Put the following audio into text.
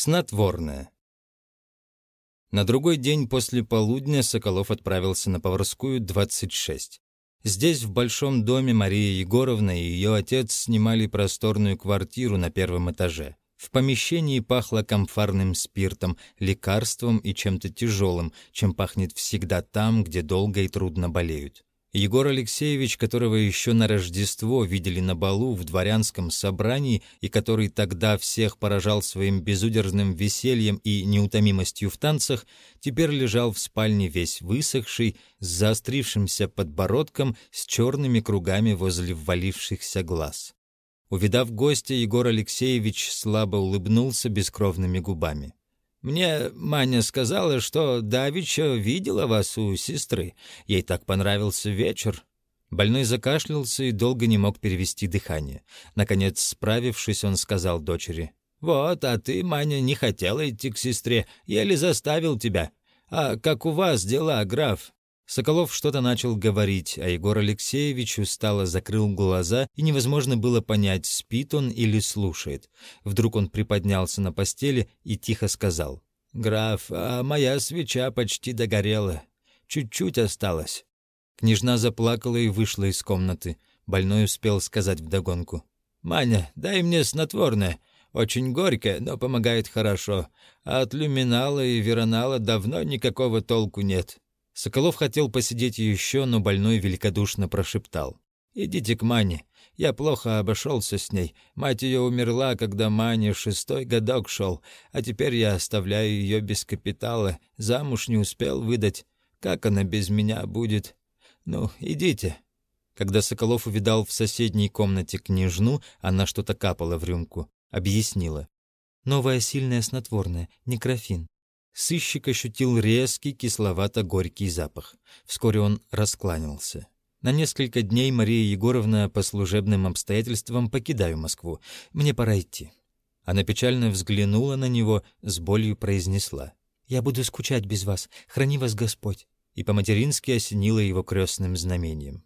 Снотворное. На другой день после полудня Соколов отправился на Поварскую, 26. Здесь, в большом доме, Мария Егоровна и ее отец снимали просторную квартиру на первом этаже. В помещении пахло комфорным спиртом, лекарством и чем-то тяжелым, чем пахнет всегда там, где долго и трудно болеют. Егор Алексеевич, которого еще на Рождество видели на балу в дворянском собрании и который тогда всех поражал своим безудержным весельем и неутомимостью в танцах, теперь лежал в спальне весь высохший, с заострившимся подбородком, с черными кругами возле ввалившихся глаз. Увидав гостя, Егор Алексеевич слабо улыбнулся бескровными губами. Мне Маня сказала, что давеча видела вас у сестры. Ей так понравился вечер». Больной закашлялся и долго не мог перевести дыхание. Наконец, справившись, он сказал дочери. «Вот, а ты, Маня, не хотела идти к сестре, еле заставил тебя. А как у вас дела, граф?» Соколов что-то начал говорить, а Егор Алексеевич устало закрыл глаза, и невозможно было понять, спит он или слушает. Вдруг он приподнялся на постели и тихо сказал. «Граф, а моя свеча почти догорела. Чуть-чуть осталось». Княжна заплакала и вышла из комнаты. Больной успел сказать вдогонку. «Маня, дай мне снотворное. Очень горькое, но помогает хорошо. А от люминала и веронала давно никакого толку нет». Соколов хотел посидеть еще, но больной великодушно прошептал. «Идите к Мане. Я плохо обошелся с ней. Мать ее умерла, когда Мане шестой годок шел, а теперь я оставляю ее без капитала. Замуж не успел выдать. Как она без меня будет? Ну, идите». Когда Соколов увидал в соседней комнате княжну, она что-то капала в рюмку. Объяснила. «Новое сильное снотворное, некрофин. Сыщик ощутил резкий кисловато-горький запах. Вскоре он раскланялся. На несколько дней Мария Егоровна по служебным обстоятельствам покидаю Москву. Мне пора идти. Она печально взглянула на него, с болью произнесла. «Я буду скучать без вас. Храни вас Господь!» И по-матерински осенила его крестным знамением.